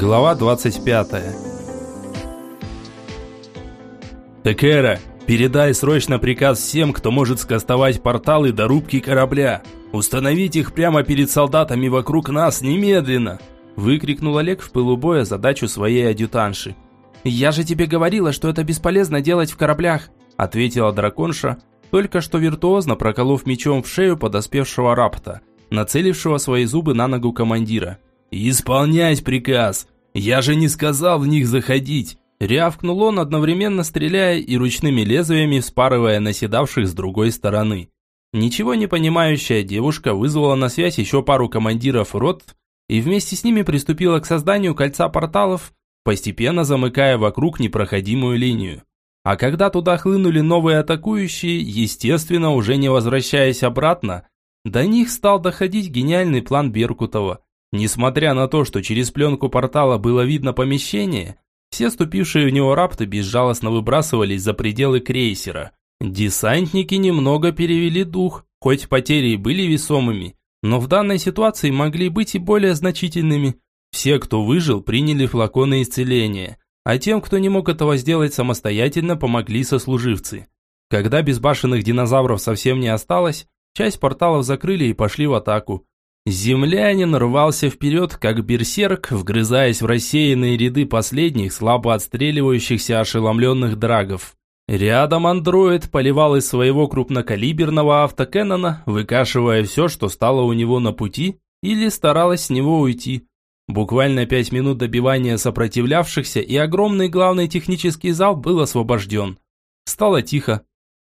Глава 25. Текера, передай срочно приказ всем, кто может скостовать порталы до рубки корабля. Установить их прямо перед солдатами вокруг нас немедленно!» Выкрикнул Олег в пылу боя задачу своей адъютанши. «Я же тебе говорила, что это бесполезно делать в кораблях!» Ответила драконша, только что виртуозно проколов мечом в шею подоспевшего рапта, нацелившего свои зубы на ногу командира. «Исполнять приказ! Я же не сказал в них заходить!» Рявкнул он, одновременно стреляя и ручными лезвиями вспарывая наседавших с другой стороны. Ничего не понимающая девушка вызвала на связь еще пару командиров рот и вместе с ними приступила к созданию кольца порталов, постепенно замыкая вокруг непроходимую линию. А когда туда хлынули новые атакующие, естественно, уже не возвращаясь обратно, до них стал доходить гениальный план Беркутова. Несмотря на то, что через пленку портала было видно помещение, все ступившие в него рапты безжалостно выбрасывались за пределы крейсера. Десантники немного перевели дух, хоть потери и были весомыми, но в данной ситуации могли быть и более значительными. Все, кто выжил, приняли флаконы исцеления, а тем, кто не мог этого сделать самостоятельно, помогли сослуживцы. Когда безбашенных динозавров совсем не осталось, часть порталов закрыли и пошли в атаку. Землянин рвался вперед, как берсерк, вгрызаясь в рассеянные ряды последних, слабо отстреливающихся ошеломленных драгов. Рядом андроид поливал из своего крупнокалиберного автокеннона, выкашивая все, что стало у него на пути, или старалась с него уйти. Буквально пять минут добивания сопротивлявшихся, и огромный главный технический зал был освобожден. Стало тихо.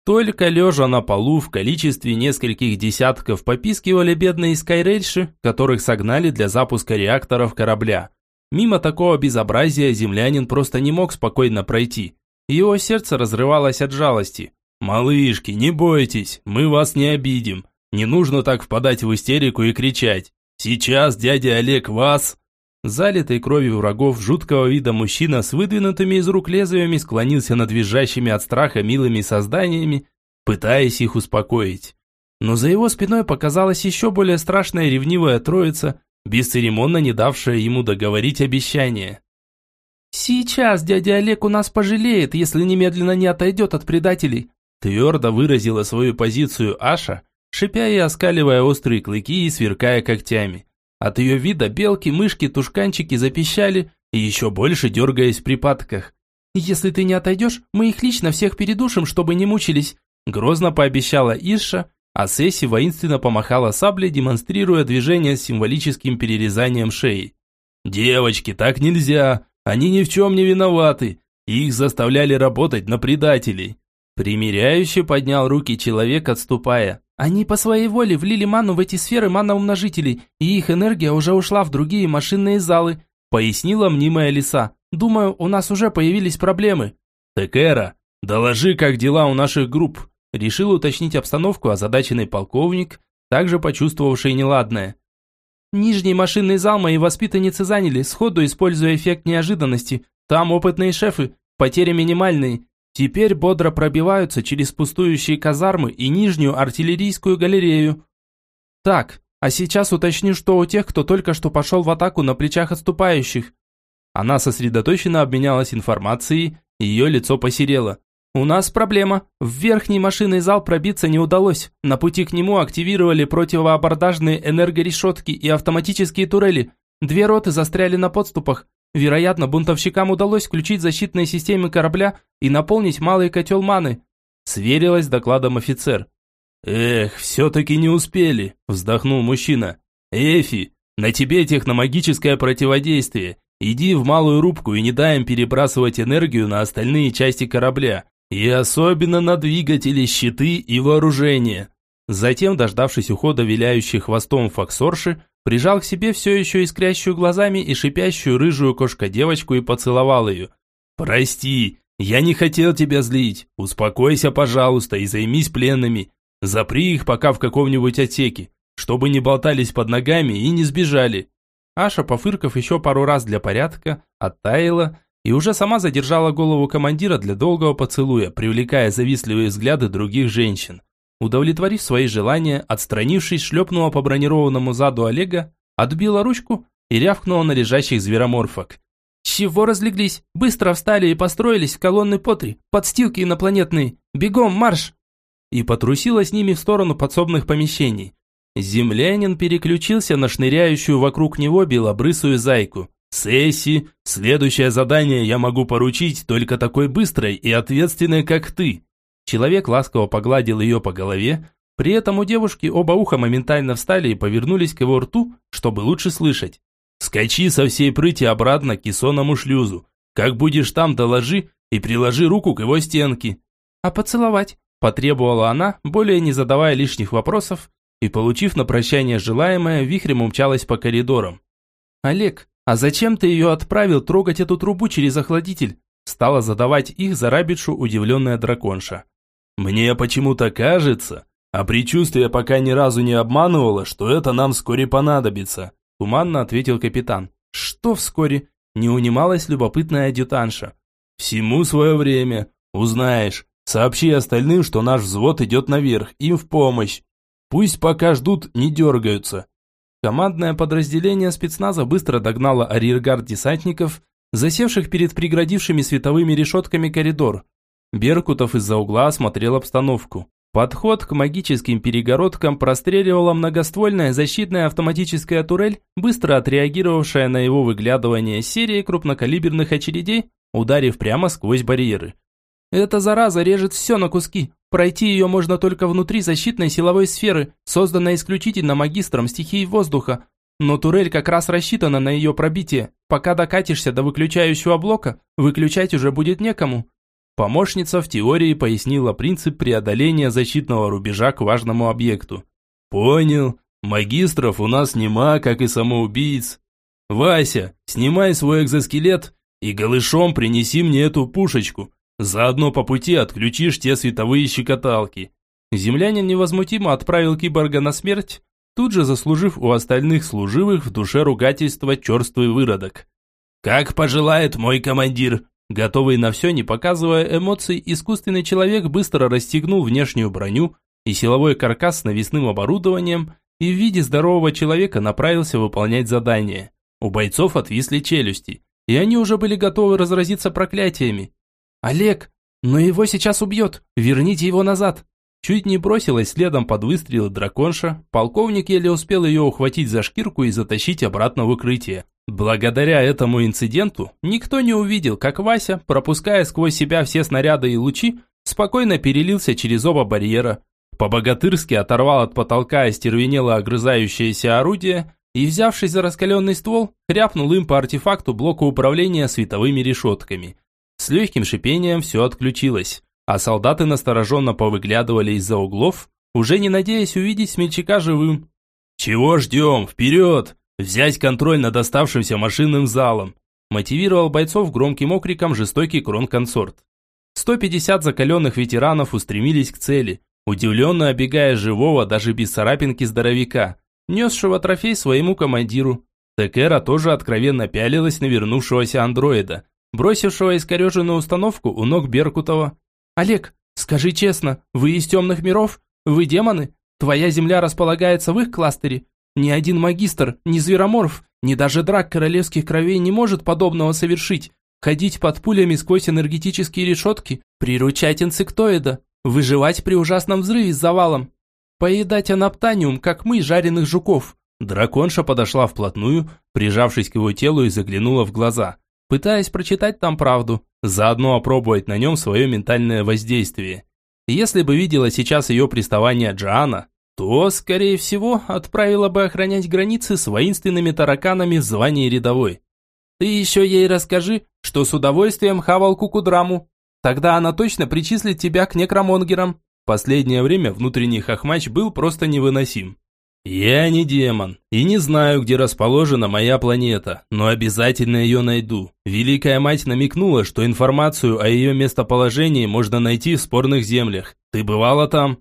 Только лежа на полу в количестве нескольких десятков попискивали бедные скайрельши, которых согнали для запуска реакторов корабля. Мимо такого безобразия землянин просто не мог спокойно пройти. Его сердце разрывалось от жалости. «Малышки, не бойтесь, мы вас не обидим. Не нужно так впадать в истерику и кричать. Сейчас дядя Олег вас...» Залитый кровью врагов жуткого вида мужчина с выдвинутыми из рук лезвиями склонился над визжащими от страха милыми созданиями, пытаясь их успокоить. Но за его спиной показалась еще более страшная ревнивая троица, бесцеремонно не давшая ему договорить обещание. «Сейчас дядя Олег у нас пожалеет, если немедленно не отойдет от предателей», твердо выразила свою позицию Аша, шипя и оскаливая острые клыки и сверкая когтями. От ее вида белки, мышки, тушканчики запищали, и еще больше дергаясь в припадках. «Если ты не отойдешь, мы их лично всех передушим, чтобы не мучились», грозно пообещала Иша, а Сесси воинственно помахала саблей, демонстрируя движение с символическим перерезанием шеи. «Девочки, так нельзя! Они ни в чем не виноваты! Их заставляли работать на предателей!» Примеряющий поднял руки человек, отступая. Они по своей воле влили ману в эти сферы маноумножителей, и их энергия уже ушла в другие машинные залы, пояснила мнимая лиса. Думаю, у нас уже появились проблемы. Текера, доложи, как дела у наших групп. Решил уточнить обстановку озадаченный полковник, также почувствовавший неладное. Нижний машинный зал мои воспитанницы заняли, сходу используя эффект неожиданности. Там опытные шефы, потери минимальные. Теперь бодро пробиваются через пустующие казармы и нижнюю артиллерийскую галерею. Так, а сейчас уточню, что у тех, кто только что пошел в атаку на плечах отступающих. Она сосредоточенно обменялась информацией, ее лицо посерело. «У нас проблема. В верхний машинный зал пробиться не удалось. На пути к нему активировали противоабордажные энергорешетки и автоматические турели. Две роты застряли на подступах. Вероятно, бунтовщикам удалось включить защитные системы корабля и наполнить малый котел маны. Сверилась с докладом офицер. «Эх, все-таки не успели», – вздохнул мужчина. «Эфи, на тебе техномагическое противодействие. Иди в малую рубку и не дай им перебрасывать энергию на остальные части корабля. И особенно на двигатели, щиты и вооружение». Затем, дождавшись ухода виляющей хвостом факсорши, прижал к себе все еще искрящую глазами и шипящую рыжую кошка-девочку и поцеловал ее. «Прости, я не хотел тебя злить. Успокойся, пожалуйста, и займись пленными. Запри их пока в каком-нибудь отсеке, чтобы не болтались под ногами и не сбежали». Аша, пофырков еще пару раз для порядка, оттаяла и уже сама задержала голову командира для долгого поцелуя, привлекая завистливые взгляды других женщин. Удовлетворив свои желания, отстранившись, шлепнула по бронированному заду Олега, отбила ручку и рявкнула на лежащих звероморфок. «Чего разлеглись? Быстро встали и построились в колонны по три, подстилки инопланетные! Бегом, марш!» И потрусила с ними в сторону подсобных помещений. Землянин переключился на шныряющую вокруг него белобрысую зайку. «Сесси, следующее задание я могу поручить только такой быстрой и ответственной, как ты». Человек ласково погладил ее по голове, при этом у девушки оба уха моментально встали и повернулись к его рту, чтобы лучше слышать. «Скачи со всей прыти обратно к кессонному шлюзу. Как будешь там, доложи и приложи руку к его стенке». «А поцеловать?» – потребовала она, более не задавая лишних вопросов, и, получив на прощание желаемое, вихрем умчалась по коридорам. «Олег, а зачем ты ее отправил трогать эту трубу через охладитель?» Стала задавать их за рабишу удивленная драконша. «Мне почему-то кажется, а предчувствие пока ни разу не обманывало, что это нам вскоре понадобится», туманно ответил капитан. «Что вскоре?» не унималась любопытная адъютанша. «Всему свое время. Узнаешь. Сообщи остальным, что наш взвод идет наверх, им в помощь. Пусть пока ждут, не дергаются. Командное подразделение спецназа быстро догнало арьергард десантников, засевших перед преградившими световыми решетками коридор. Беркутов из-за угла осмотрел обстановку. Подход к магическим перегородкам простреливала многоствольная защитная автоматическая турель, быстро отреагировавшая на его выглядывание серии крупнокалиберных очередей, ударив прямо сквозь барьеры. Эта зараза режет все на куски. Пройти ее можно только внутри защитной силовой сферы, созданной исключительно магистром стихии воздуха. Но турель как раз рассчитана на ее пробитие. Пока докатишься до выключающего блока, выключать уже будет некому. Помощница в теории пояснила принцип преодоления защитного рубежа к важному объекту. «Понял. Магистров у нас нема, как и самоубийц. Вася, снимай свой экзоскелет и голышом принеси мне эту пушечку. Заодно по пути отключишь те световые щекоталки. Землянин невозмутимо отправил киборга на смерть, тут же заслужив у остальных служивых в душе ругательства черствый выродок. «Как пожелает мой командир!» Готовый на все, не показывая эмоций, искусственный человек быстро расстегнул внешнюю броню и силовой каркас с навесным оборудованием и в виде здорового человека направился выполнять задание. У бойцов отвисли челюсти, и они уже были готовы разразиться проклятиями. «Олег, но его сейчас убьет! Верните его назад!» Чуть не бросилась следом под выстрелы драконша, полковник еле успел ее ухватить за шкирку и затащить обратно в укрытие. Благодаря этому инциденту никто не увидел, как Вася, пропуская сквозь себя все снаряды и лучи, спокойно перелился через оба барьера, по-богатырски оторвал от потолка остервенело огрызающееся орудие и, взявшись за раскаленный ствол, хряпнул им по артефакту блока управления световыми решетками – с легким шипением все отключилось, а солдаты настороженно повыглядывали из-за углов, уже не надеясь увидеть смельчака живым. «Чего ждем? Вперед! Взять контроль над оставшимся машинным залом!» мотивировал бойцов громким окриком жестокий кронконсорт. 150 закаленных ветеранов устремились к цели, удивленно обегая живого даже без царапинки здоровяка, несшего трофей своему командиру. Текера тоже откровенно пялилась на вернувшегося андроида, бросившего искореженную установку у ног Беркутова. «Олег, скажи честно, вы из темных миров? Вы демоны? Твоя земля располагается в их кластере? Ни один магистр, ни звероморф, ни даже драк королевских кровей не может подобного совершить. Ходить под пулями сквозь энергетические решетки, приручать инсектоида, выживать при ужасном взрыве с завалом, поедать анаптаниум, как мы, жареных жуков». Драконша подошла вплотную, прижавшись к его телу и заглянула в глаза пытаясь прочитать там правду, заодно опробовать на нем свое ментальное воздействие. Если бы видела сейчас ее приставание Джоанна, то, скорее всего, отправила бы охранять границы с воинственными тараканами в рядовой. Ты еще ей расскажи, что с удовольствием хавал кукудраму. Тогда она точно причислит тебя к некромонгерам. Последнее время внутренний хохмач был просто невыносим. «Я не демон и не знаю, где расположена моя планета, но обязательно ее найду. Великая мать намекнула, что информацию о ее местоположении можно найти в спорных землях. Ты бывала там?»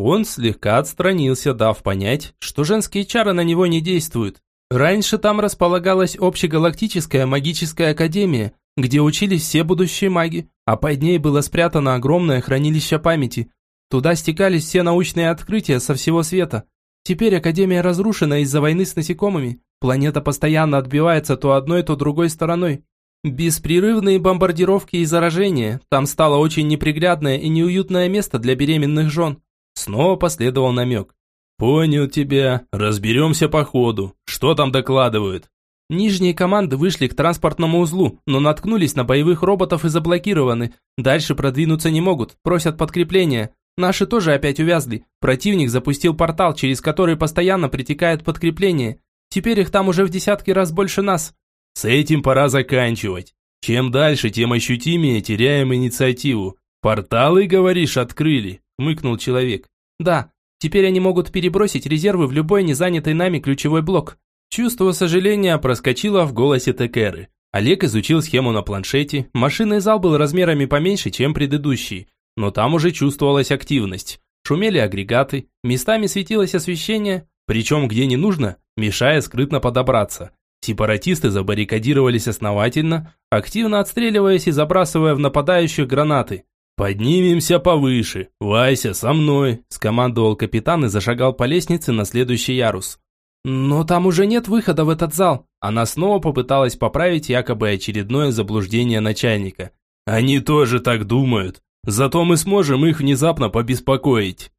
Он слегка отстранился, дав понять, что женские чары на него не действуют. Раньше там располагалась общегалактическая магическая академия, где учились все будущие маги, а под ней было спрятано огромное хранилище памяти. Туда стекались все научные открытия со всего света. Теперь Академия разрушена из-за войны с насекомыми, Планета постоянно отбивается то одной, то другой стороной. Беспрерывные бомбардировки и заражения. Там стало очень неприглядное и неуютное место для беременных жен. Снова последовал намек. «Понял тебя. Разберемся по ходу. Что там докладывают?» Нижние команды вышли к транспортному узлу, но наткнулись на боевых роботов и заблокированы. Дальше продвинуться не могут, просят подкрепления. Наши тоже опять увязли. Противник запустил портал, через который постоянно притекает подкрепление. Теперь их там уже в десятки раз больше нас. С этим пора заканчивать. Чем дальше, тем ощутимее теряем инициативу. Порталы, говоришь, открыли, хмыкнул человек. Да, теперь они могут перебросить резервы в любой незанятый нами ключевой блок. Чувство сожаления проскочило в голосе Текеры. Олег изучил схему на планшете. Машинный зал был размерами поменьше, чем предыдущий, но там уже чувствовалась активность. Шумели агрегаты, местами светилось освещение, причем где не нужно, мешая скрытно подобраться. Сепаратисты забаррикадировались основательно, активно отстреливаясь и забрасывая в нападающих гранаты. «Поднимемся повыше. Вайся, со мной!» – скомандовал капитан и зашагал по лестнице на следующий ярус. «Но там уже нет выхода в этот зал». Она снова попыталась поправить якобы очередное заблуждение начальника. «Они тоже так думают. Зато мы сможем их внезапно побеспокоить».